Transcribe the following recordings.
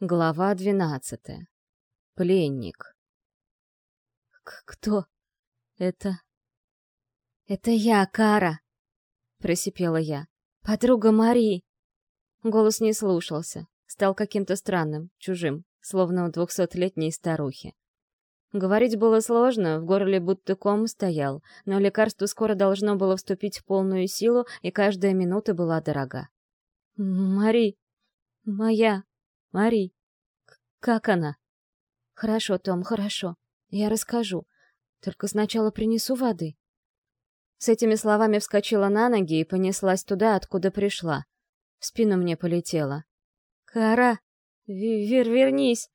Глава двенадцатая. Пленник. «Кто это?» «Это я, Кара!» — просипела я. «Подруга Мари!» Голос не слушался, стал каким-то странным, чужим, словно у двухсотлетней старухи. Говорить было сложно, в горле будто ком стоял, но лекарство скоро должно было вступить в полную силу, и каждая минута была дорога. «Мари! Моя! Мари! Как она?» «Хорошо, Том, хорошо. Я расскажу. Только сначала принесу воды». С этими словами вскочила на ноги и понеслась туда, откуда пришла. В спину мне полетела. «Кара! Вер вернись!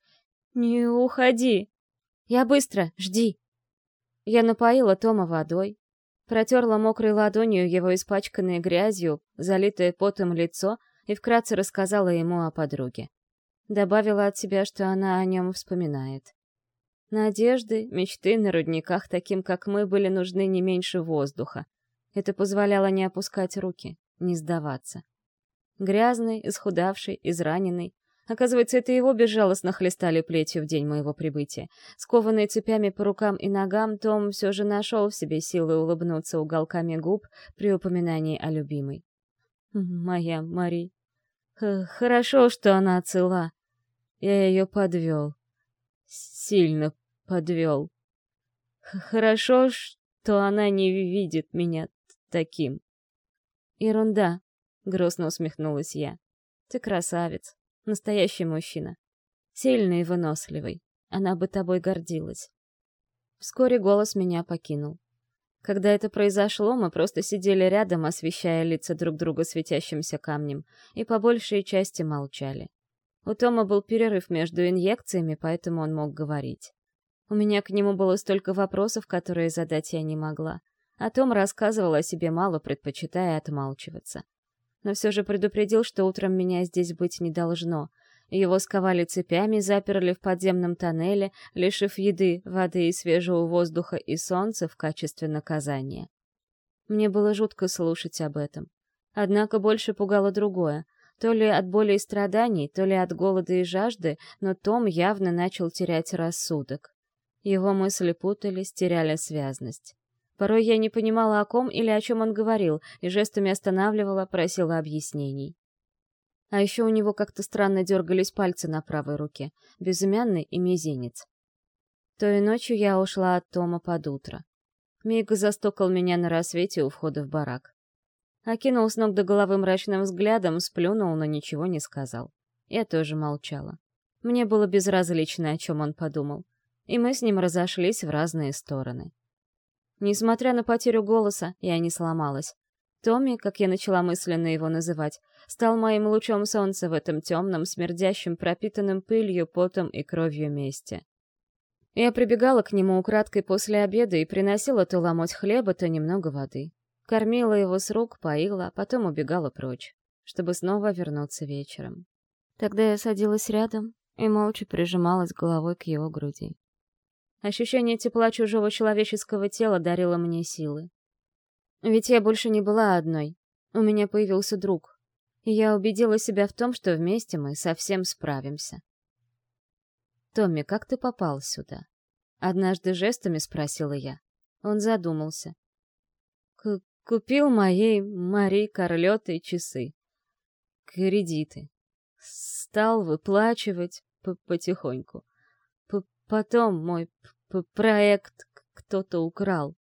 Не уходи!» «Я быстро! Жди!» Я напоила Тома водой, протерла мокрой ладонью его испачканное грязью, залитое потом лицо и вкратце рассказала ему о подруге. Добавила от себя, что она о нем вспоминает. Надежды, мечты на рудниках, таким как мы, были нужны не меньше воздуха. Это позволяло не опускать руки, не сдаваться. Грязный, исхудавший, израненный. Оказывается, это его безжалостно хлестали плетью в день моего прибытия. Скованный цепями по рукам и ногам, Том все же нашел в себе силы улыбнуться уголками губ при упоминании о любимой. «Моя Мари. Хорошо, что она цела. Я ее подвел. Сильно подвел. Хорошо, что она не видит меня таким. Ерунда, грустно усмехнулась я. Ты красавец, настоящий мужчина. Сильный и выносливый. Она бы тобой гордилась. Вскоре голос меня покинул. Когда это произошло, мы просто сидели рядом, освещая лица друг друга светящимся камнем, и по большей части молчали. У Тома был перерыв между инъекциями, поэтому он мог говорить. У меня к нему было столько вопросов, которые задать я не могла. А Том рассказывал о себе мало, предпочитая отмалчиваться. Но все же предупредил, что утром меня здесь быть не должно. Его сковали цепями, заперли в подземном тоннеле, лишив еды, воды и свежего воздуха и солнца в качестве наказания. Мне было жутко слушать об этом. Однако больше пугало другое. То ли от боли и страданий, то ли от голода и жажды, но Том явно начал терять рассудок. Его мысли путались, теряли связность. Порой я не понимала, о ком или о чем он говорил, и жестами останавливала, просила объяснений. А еще у него как-то странно дергались пальцы на правой руке, безымянный и мизинец. Той ночью я ушла от Тома под утро. Миг застукал меня на рассвете у входа в барак. Окинул с ног до головы мрачным взглядом, сплюнул, но ничего не сказал. Я тоже молчала. Мне было безразлично, о чем он подумал. И мы с ним разошлись в разные стороны. Несмотря на потерю голоса, я не сломалась. Томми, как я начала мысленно его называть, стал моим лучом солнца в этом темном, смердящем, пропитанном пылью, потом и кровью месте. Я прибегала к нему украдкой после обеда и приносила то ломоть хлеба, то немного воды. Кормила его с рук, поила, а потом убегала прочь, чтобы снова вернуться вечером. Тогда я садилась рядом и молча прижималась головой к его груди. Ощущение тепла чужого человеческого тела дарило мне силы. Ведь я больше не была одной. У меня появился друг. И я убедила себя в том, что вместе мы совсем справимся. «Томми, как ты попал сюда?» Однажды жестами спросила я. Он задумался. Купил моей Мари Корлетой часы. Кредиты. Стал выплачивать потихоньку. П Потом мой проект кто-то украл.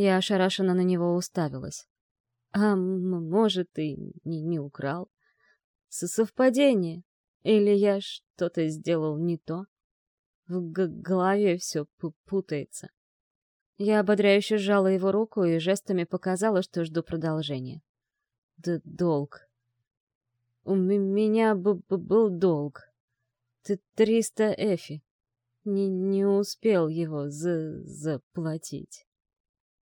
Я ошарашенно на него уставилась. А может, и не, не украл. С Совпадение. Или я что-то сделал не то. В голове все путается. Я ободряюще сжала его руку и жестами показала, что жду продолжения. Да долг. У меня был долг. Ты триста эфи. Не, не успел его за заплатить.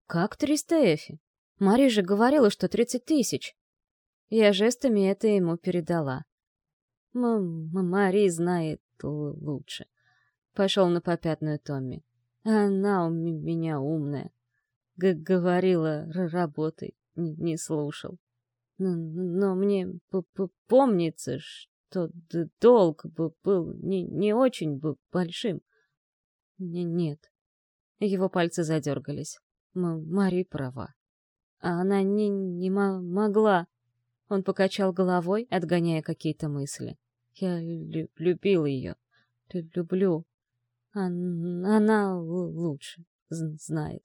Как триста эфи? Мари же говорила, что тридцать тысяч. Я жестами это ему передала. М Мари знает лучше. Пошел на попятную Томми. Она у меня умная. Г говорила, работай, не, слушал. Но, но мне п -п помнится, что долг был не, не очень большим. Не, нет. Его пальцы задергались. Мари права. А она не, не могла. Он покачал головой, отгоняя какие-то мысли. Я лю любил ее. Люблю. Она лучше знает.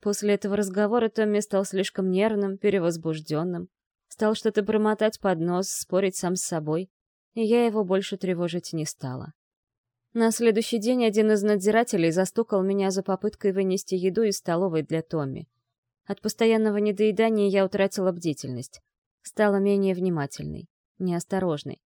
После этого разговора Томми стал слишком нервным, перевозбужденным. Стал что-то промотать под нос, спорить сам с собой. И я его больше тревожить не стала. На следующий день один из надзирателей застукал меня за попыткой вынести еду из столовой для Томми. От постоянного недоедания я утратила бдительность. Стала менее внимательной, неосторожной.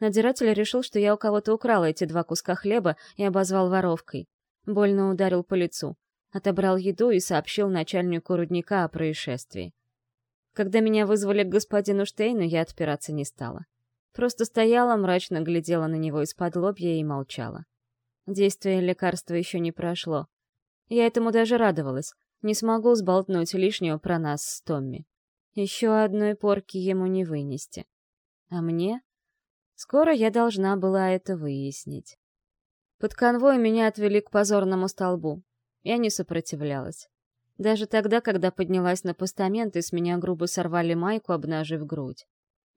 Надзиратель решил, что я у кого-то украла эти два куска хлеба и обозвал воровкой. Больно ударил по лицу. Отобрал еду и сообщил начальнику рудника о происшествии. Когда меня вызвали к господину Штейну, я отпираться не стала. Просто стояла, мрачно глядела на него из-под лобья и молчала. Действие лекарства еще не прошло. Я этому даже радовалась. Не смогу сболтнуть лишнего про нас с Томми. Еще одной порки ему не вынести. А мне? Скоро я должна была это выяснить. Под конвой меня отвели к позорному столбу. Я не сопротивлялась. Даже тогда, когда поднялась на постамент и с меня грубо сорвали майку, обнажив грудь.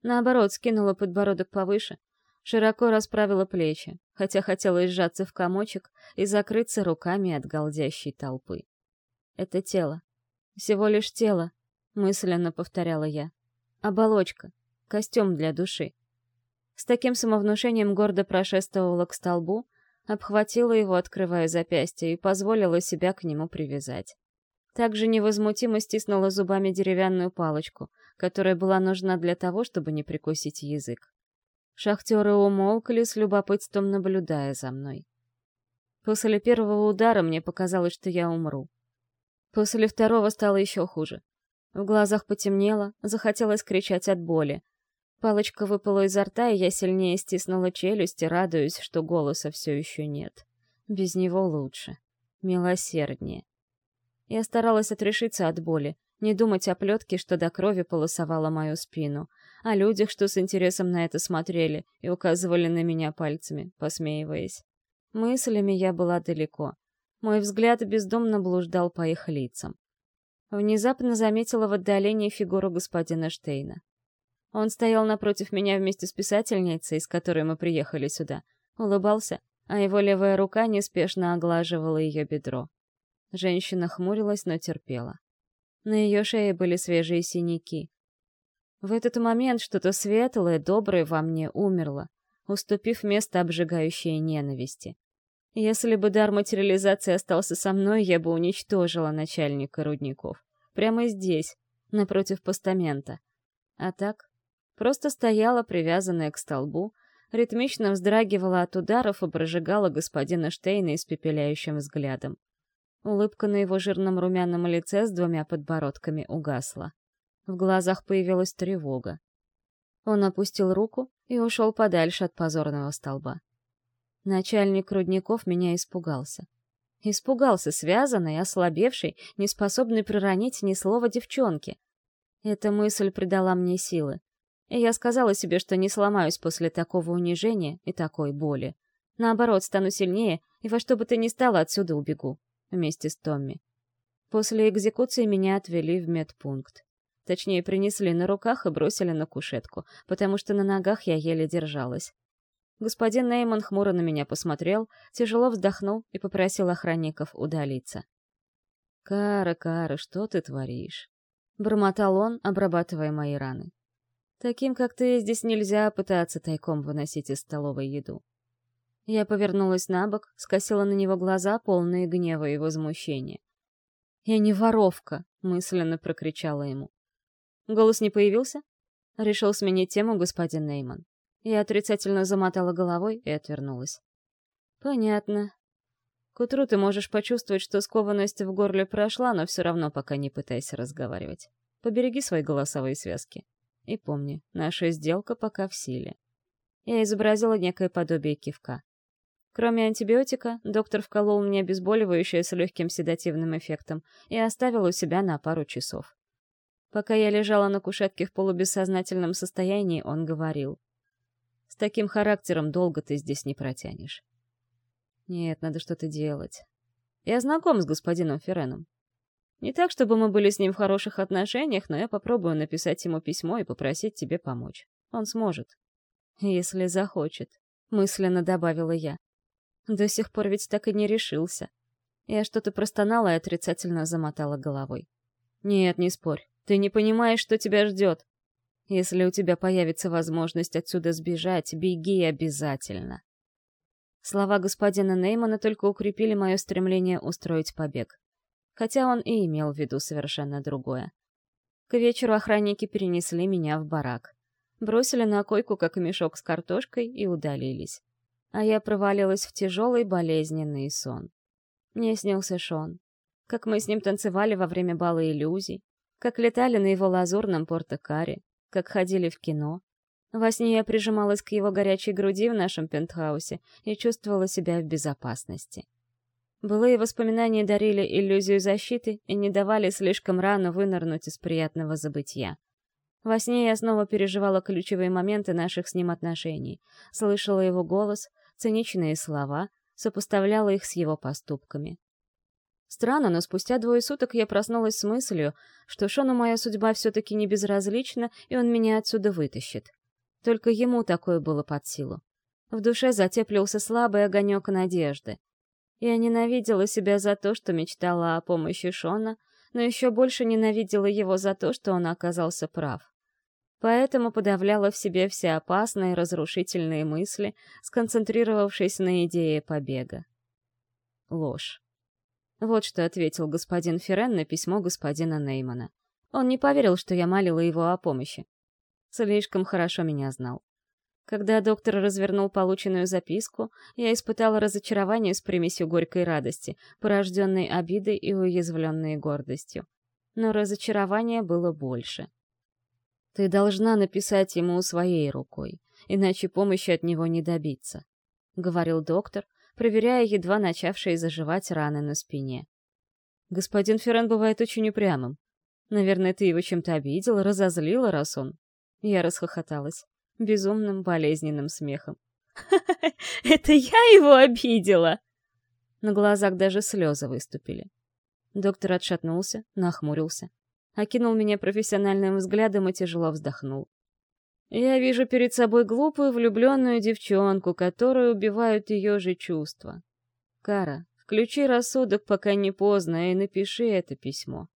Наоборот, скинула подбородок повыше, широко расправила плечи, хотя хотела сжаться в комочек и закрыться руками от голдящей толпы. «Это тело. Всего лишь тело», — мысленно повторяла я. «Оболочка. Костюм для души. С таким самовнушением гордо прошествовала к столбу, обхватила его, открывая запястье, и позволила себя к нему привязать. Также невозмутимо стиснула зубами деревянную палочку, которая была нужна для того, чтобы не прикусить язык. Шахтеры умолкли, с любопытством наблюдая за мной. После первого удара мне показалось, что я умру. После второго стало еще хуже. В глазах потемнело, захотелось кричать от боли, Палочка выпала изо рта, и я сильнее стиснула челюсти, радуясь, что голоса все еще нет. Без него лучше. Милосерднее. Я старалась отрешиться от боли, не думать о плетке, что до крови полосовала мою спину, о людях, что с интересом на это смотрели и указывали на меня пальцами, посмеиваясь. Мыслями я была далеко. Мой взгляд бездомно блуждал по их лицам. Внезапно заметила в отдалении фигуру господина Штейна. Он стоял напротив меня вместе с писательницей, с которой мы приехали сюда, улыбался, а его левая рука неспешно оглаживала ее бедро. Женщина хмурилась, но терпела. На ее шее были свежие синяки. В этот момент что-то светлое, доброе во мне умерло, уступив место обжигающей ненависти. Если бы дар материализации остался со мной, я бы уничтожила начальника рудников. Прямо здесь, напротив постамента. А так, Просто стояла, привязанная к столбу, ритмично вздрагивала от ударов и прожигала господина Штейна испепеляющим взглядом. Улыбка на его жирном румяном лице с двумя подбородками угасла. В глазах появилась тревога. Он опустил руку и ушел подальше от позорного столба. Начальник Рудников меня испугался. Испугался, связанный, ослабевший, неспособный проронить ни слова девчонки. Эта мысль придала мне силы. И я сказала себе, что не сломаюсь после такого унижения и такой боли. Наоборот, стану сильнее и во что бы то ни стало отсюда убегу. Вместе с Томми. После экзекуции меня отвели в медпункт. Точнее, принесли на руках и бросили на кушетку, потому что на ногах я еле держалась. Господин Нейман хмуро на меня посмотрел, тяжело вздохнул и попросил охранников удалиться. «Кара, Кара, что ты творишь?» — бормотал он, обрабатывая мои раны. Таким, как ты, здесь нельзя пытаться тайком выносить из столовой еду. Я повернулась на бок, скосила на него глаза, полные гнева и возмущения. «Я не воровка!» — мысленно прокричала ему. Голос не появился? Решил сменить тему господин Нейман. Я отрицательно замотала головой и отвернулась. «Понятно. К утру ты можешь почувствовать, что скованность в горле прошла, но все равно пока не пытайся разговаривать. Побереги свои голосовые связки. И помни, наша сделка пока в силе. Я изобразила некое подобие кивка. Кроме антибиотика, доктор вколол мне обезболивающее с легким седативным эффектом и оставил у себя на пару часов. Пока я лежала на кушетке в полубессознательном состоянии, он говорил. таким характером долго ты здесь не протянешь. Нет, надо что-то делать. Я знаком с господином Ференом. Не так, чтобы мы были с ним в хороших отношениях, но я попробую написать ему письмо и попросить тебе помочь. Он сможет. Если захочет, мысленно добавила я. До сих пор ведь так и не решился. Я что-то простонала и отрицательно замотала головой. Нет, не спорь. Ты не понимаешь, что тебя ждет. Если у тебя появится возможность отсюда сбежать, беги обязательно. Слова господина Неймана только укрепили мое стремление устроить побег хотя он и имел в виду совершенно другое. К вечеру охранники перенесли меня в барак. Бросили на койку, как мешок с картошкой, и удалились. А я провалилась в тяжелый болезненный сон. Мне снился Шон. Как мы с ним танцевали во время бала иллюзий, как летали на его лазурном портокаре, как ходили в кино. Во сне я прижималась к его горячей груди в нашем пентхаусе и чувствовала себя в безопасности. Былые воспоминания дарили иллюзию защиты и не давали слишком рано вынырнуть из приятного забытья. Во сне я снова переживала ключевые моменты наших с ним отношений, слышала его голос, циничные слова, сопоставляла их с его поступками. Странно, но спустя двое суток я проснулась с мыслью, что Шону моя судьба все-таки не безразлична, и он меня отсюда вытащит. Только ему такое было под силу. В душе затеплился слабый огонек надежды. Я ненавидела себя за то, что мечтала о помощи Шона, но еще больше ненавидела его за то, что он оказался прав. Поэтому подавляла в себе все опасные разрушительные мысли, сконцентрировавшись на идее побега. Ложь. Вот что ответил господин Ферен на письмо господина Неймана. Он не поверил, что я молила его о помощи. Слишком хорошо меня знал. Когда доктор развернул полученную записку, я испытала разочарование с примесью горькой радости, порожденной обидой и уязвленной гордостью. Но разочарование было больше. «Ты должна написать ему своей рукой, иначе помощи от него не добиться», — говорил доктор, проверяя едва начавшие заживать раны на спине. «Господин Феррен бывает очень упрямым. Наверное, ты его чем-то обидела, разозлила, раз он...» Я расхохоталась безумным болезненным смехом. «Это я его обидела!» На глазах даже слезы выступили. Доктор отшатнулся, нахмурился, окинул меня профессиональным взглядом и тяжело вздохнул. «Я вижу перед собой глупую влюбленную девчонку, которую убивают ее же чувства. Кара, включи рассудок, пока не поздно, и напиши это письмо.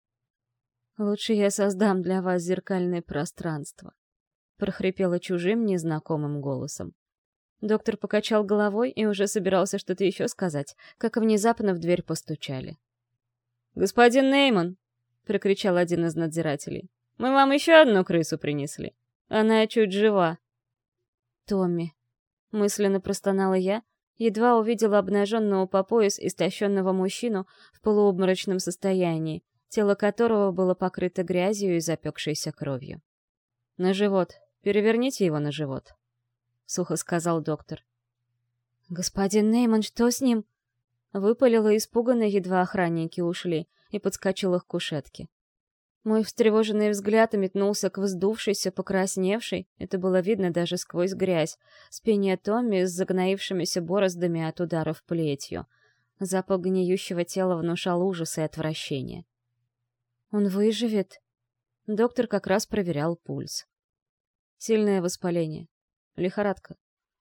Лучше я создам для вас зеркальное пространство прохрипела чужим незнакомым голосом. Доктор покачал головой и уже собирался что-то еще сказать, как внезапно в дверь постучали. «Господин Нейман!» — прокричал один из надзирателей. «Мы вам еще одну крысу принесли. Она чуть жива». «Томми!» — мысленно простонала я, едва увидела обнаженного по пояс истощенного мужчину в полуобморочном состоянии, тело которого было покрыто грязью и запекшейся кровью. «На живот», Переверните его на живот», — сухо сказал доктор. «Господин Нейман, что с ним?» Выпалила испуганно, едва охранники ушли, и подскочила к кушетке. Мой встревоженный взгляд метнулся к вздувшейся, покрасневшей, это было видно даже сквозь грязь, спине Томми с загноившимися бороздами от ударов плетью. Запах гниющего тела внушал ужас и отвращение. «Он выживет?» Доктор как раз проверял пульс. Сильное воспаление. Лихорадка.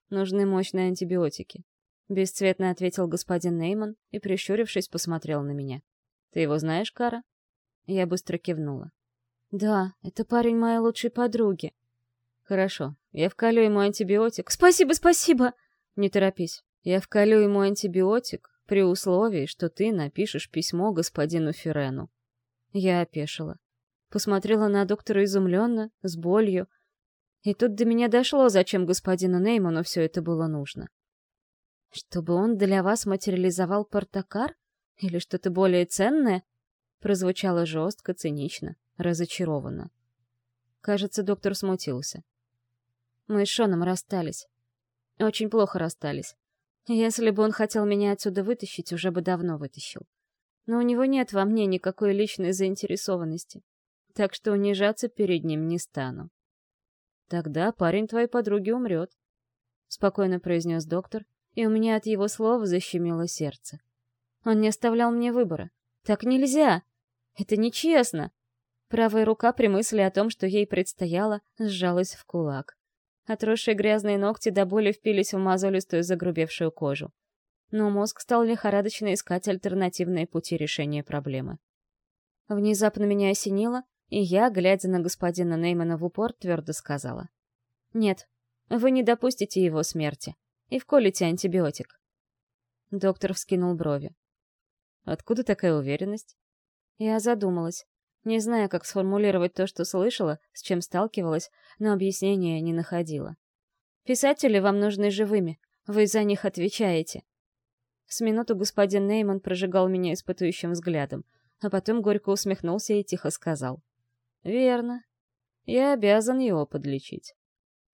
Нужны мощные антибиотики. Бесцветно ответил господин Нейман и, прищурившись, посмотрел на меня. «Ты его знаешь, Кара?» Я быстро кивнула. «Да, это парень моей лучшей подруги». «Хорошо, я вколю ему антибиотик». «Спасибо, спасибо!» «Не торопись. Я вколю ему антибиотик при условии, что ты напишешь письмо господину Ферену». Я опешила. Посмотрела на доктора изумленно, с болью, и тут до меня дошло, зачем господину Нейману все это было нужно. Чтобы он для вас материализовал портокар? Или что-то более ценное? Прозвучало жестко, цинично, разочарованно. Кажется, доктор смутился. Мы с Шоном расстались. Очень плохо расстались. Если бы он хотел меня отсюда вытащить, уже бы давно вытащил. Но у него нет во мне никакой личной заинтересованности. Так что унижаться перед ним не стану. Тогда парень твоей подруги умрет. спокойно произнес доктор, и у меня от его слов защемило сердце. Он не оставлял мне выбора. Так нельзя! Это нечестно! Правая рука при мысли о том, что ей предстояло, сжалась в кулак. Отросшие грязные ногти до боли впились в мозолистую загрубевшую кожу. Но мозг стал лихорадочно искать альтернативные пути решения проблемы. Внезапно меня осенило, и я, глядя на господина Неймана в упор, твердо сказала. «Нет, вы не допустите его смерти и вколите антибиотик». Доктор вскинул брови. «Откуда такая уверенность?» Я задумалась, не зная, как сформулировать то, что слышала, с чем сталкивалась, но объяснения не находила. «Писатели вам нужны живыми, вы за них отвечаете». С минуту господин Нейман прожигал меня испытующим взглядом, а потом горько усмехнулся и тихо сказал. «Верно. Я обязан его подлечить».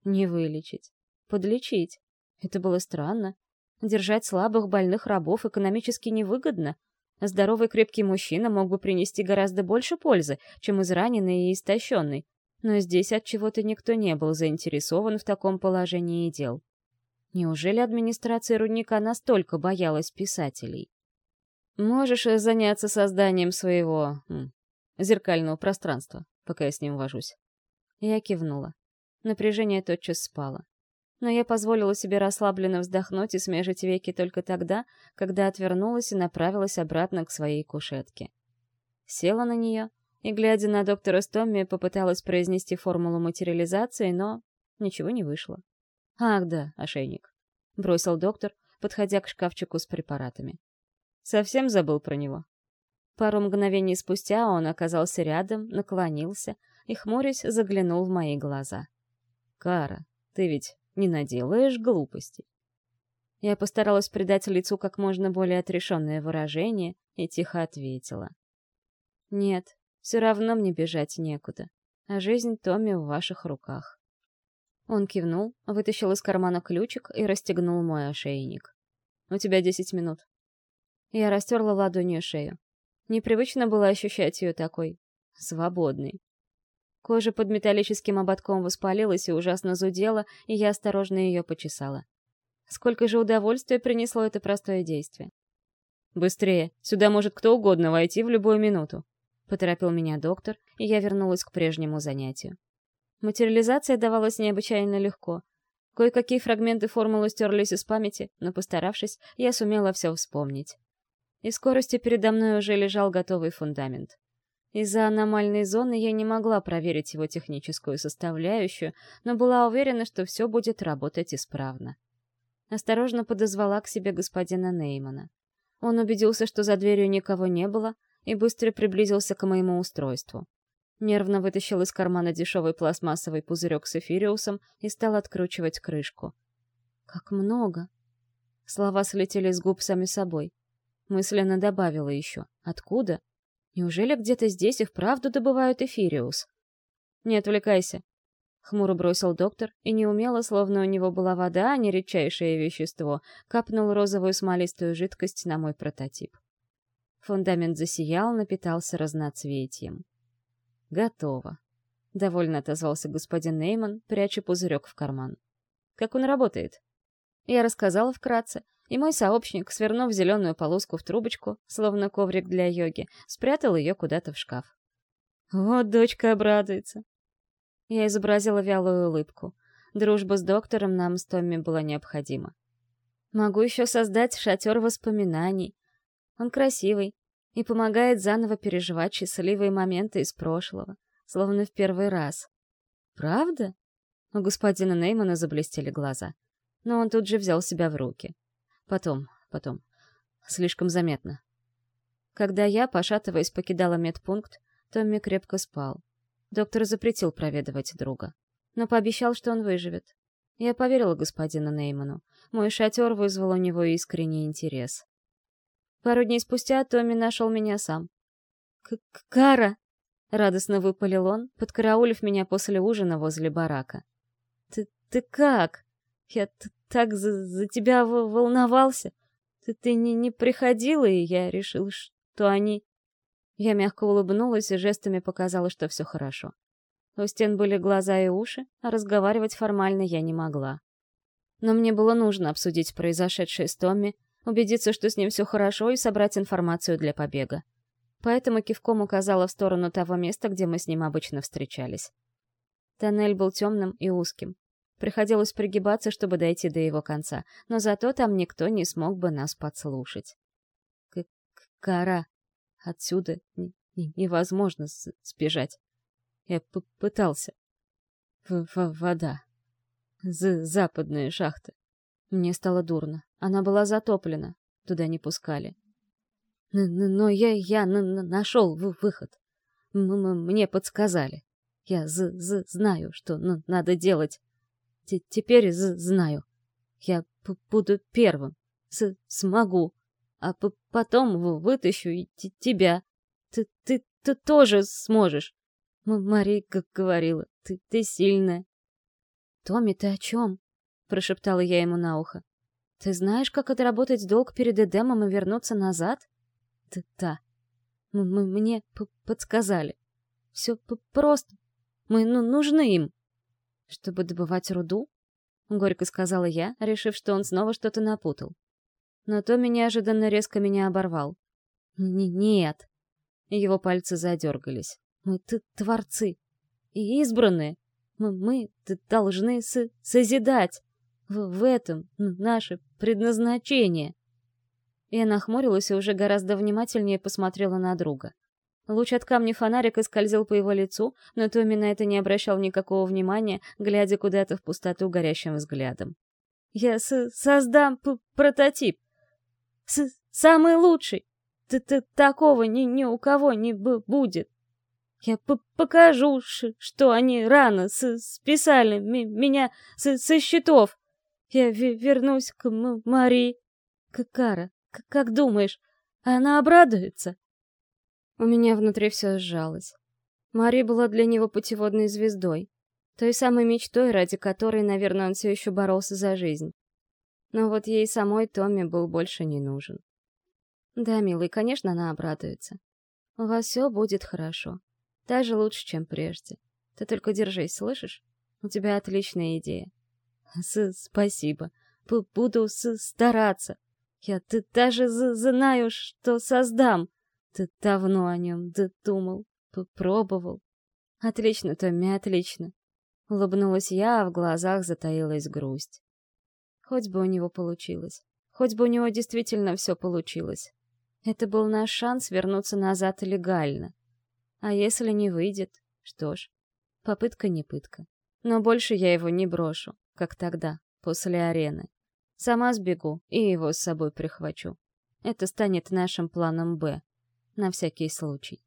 «Не вылечить. Подлечить. Это было странно. Держать слабых, больных рабов экономически невыгодно, Здоровый крепкий мужчина мог бы принести гораздо больше пользы, чем израненный и истощенный. Но здесь от чего-то никто не был заинтересован в таком положении дел. Неужели администрация рудника настолько боялась писателей? Можешь заняться созданием своего... Зеркального пространства, пока я с ним вожусь. Я кивнула. Напряжение тотчас спало но я позволила себе расслабленно вздохнуть и смежить веки только тогда, когда отвернулась и направилась обратно к своей кушетке. Села на нее и, глядя на доктора Стомми, попыталась произнести формулу материализации, но ничего не вышло. «Ах да, ошейник», — бросил доктор, подходя к шкафчику с препаратами. Совсем забыл про него. Пару мгновений спустя он оказался рядом, наклонился и, хмурясь, заглянул в мои глаза. «Кара, ты ведь не наделаешь глупостей. Я постаралась придать лицу как можно более отрешенное выражение и тихо ответила. «Нет, все равно мне бежать некуда, а жизнь Томми в ваших руках». Он кивнул, вытащил из кармана ключик и расстегнул мой ошейник. «У тебя десять минут». Я растерла ладонью шею. Непривычно было ощущать ее такой свободной. Кожа под металлическим ободком воспалилась и ужасно зудела, и я осторожно ее почесала. Сколько же удовольствия принесло это простое действие. «Быстрее! Сюда может кто угодно войти в любую минуту!» Поторопил меня доктор, и я вернулась к прежнему занятию. Материализация давалась необычайно легко. Кое-какие фрагменты формулы стерлись из памяти, но, постаравшись, я сумела все вспомнить. И скорости передо мной уже лежал готовый фундамент. Из-за аномальной зоны я не могла проверить его техническую составляющую, но была уверена, что все будет работать исправно. Осторожно подозвала к себе господина Неймана. Он убедился, что за дверью никого не было, и быстро приблизился к моему устройству. Нервно вытащил из кармана дешевый пластмассовый пузырек с эфириусом и стал откручивать крышку. «Как много!» Слова слетели с губ сами собой. Мысленно добавила еще. «Откуда?» Неужели где-то здесь и вправду добывают эфириус? Не отвлекайся. Хмуро бросил доктор и неумело, словно у него была вода, а не редчайшее вещество, капнул розовую смолистую жидкость на мой прототип. Фундамент засиял, напитался разноцветием. «Готово», — довольно отозвался господин Нейман, пряча пузырек в карман. «Как он работает?» Я рассказала вкратце, и мой сообщник, свернув зеленую полоску в трубочку, словно коврик для йоги, спрятал ее куда-то в шкаф. «Вот дочка обрадуется!» Я изобразила вялую улыбку. Дружба с доктором нам с Томми была необходима. Могу еще создать шатер воспоминаний. Он красивый и помогает заново переживать счастливые моменты из прошлого, словно в первый раз. «Правда?» У господина Неймана заблестели глаза. Но он тут же взял себя в руки. Потом, потом. Слишком заметно. Когда я, пошатываясь, покидала медпункт, Томми крепко спал. Доктор запретил проведывать друга. Но пообещал, что он выживет. Я поверила господину Нейману. Мой шатер вызвал у него искренний интерес. Пару дней спустя Томми нашел меня сам. К «Кара!» — радостно выпалил он, подкараулив меня после ужина возле барака. «Ты, ты как?» Я так за, за тебя волновался. Ты, ты не, не приходила, и я решил, что они... Я мягко улыбнулась и жестами показала, что все хорошо. У стен были глаза и уши, а разговаривать формально я не могла. Но мне было нужно обсудить произошедшее с Томми, убедиться, что с ним все хорошо, и собрать информацию для побега. Поэтому кивком указала в сторону того места, где мы с ним обычно встречались. Тоннель был темным и узким. Приходилось пригибаться, чтобы дойти до его конца, но зато там никто не смог бы нас подслушать. К Кара. Отсюда невозможно сбежать. Я пытался. Вода. З западные шахты. Мне стало дурно. Она была затоплена. Туда не пускали. Но я, я нашел выход. М мне подсказали. Я з з знаю, что надо делать. Т теперь знаю. Я буду первым. С смогу. А потом вытащу и тебя. Ты, ты, ты тоже сможешь. М Марика говорила, ты, ты сильная. Томми, ты о чем? Прошептала я ему на ухо. Ты знаешь, как отработать долг перед Эдемом и вернуться назад? Ты да. Мы мне подсказали. Все просто. Мы ну, нужны им. Чтобы добывать руду? Горько сказала я, решив, что он снова что-то напутал. Но Томми неожиданно резко меня оборвал. Н «Нет». Его пальцы задергались. «Мы ты творцы. И избранные. Мы, мы должны с созидать. В, в этом наше предназначение. Я нахмурилась и уже гораздо внимательнее посмотрела на друга. Луч от камня фонарика скользил по его лицу, но Томми на это не обращал никакого внимания, глядя куда-то в пустоту горящим взглядом. «Я с создам прототип. С самый лучший. Т -т Такого ни, ни у кого не будет. Я покажу, что они рано списали меня с со счетов. Я вернусь к Мари. Кара, как думаешь, она обрадуется? У меня внутри все сжалось. Мари была для него путеводной звездой, той самой мечтой, ради которой, наверное, он все еще боролся за жизнь. Но вот ей самой Томми был больше не нужен. Да, милый, конечно, она обрадуется. У вас все будет хорошо. Даже лучше, чем прежде. Ты только держись, слышишь? У тебя отличная идея. С «Спасибо. П Буду с стараться. Я ты даже знаю, что создам. Ты давно о нем думал, попробовал. Отлично, Томми, отлично. Улыбнулась я, а в глазах затаилась грусть. Хоть бы у него получилось. Хоть бы у него действительно все получилось. Это был наш шанс вернуться назад легально. А если не выйдет, что ж, попытка не пытка. Но больше я его не брошу как тогда, после арены. Сама сбегу и его с собой прихвачу. Это станет нашим планом «Б», на всякий случай.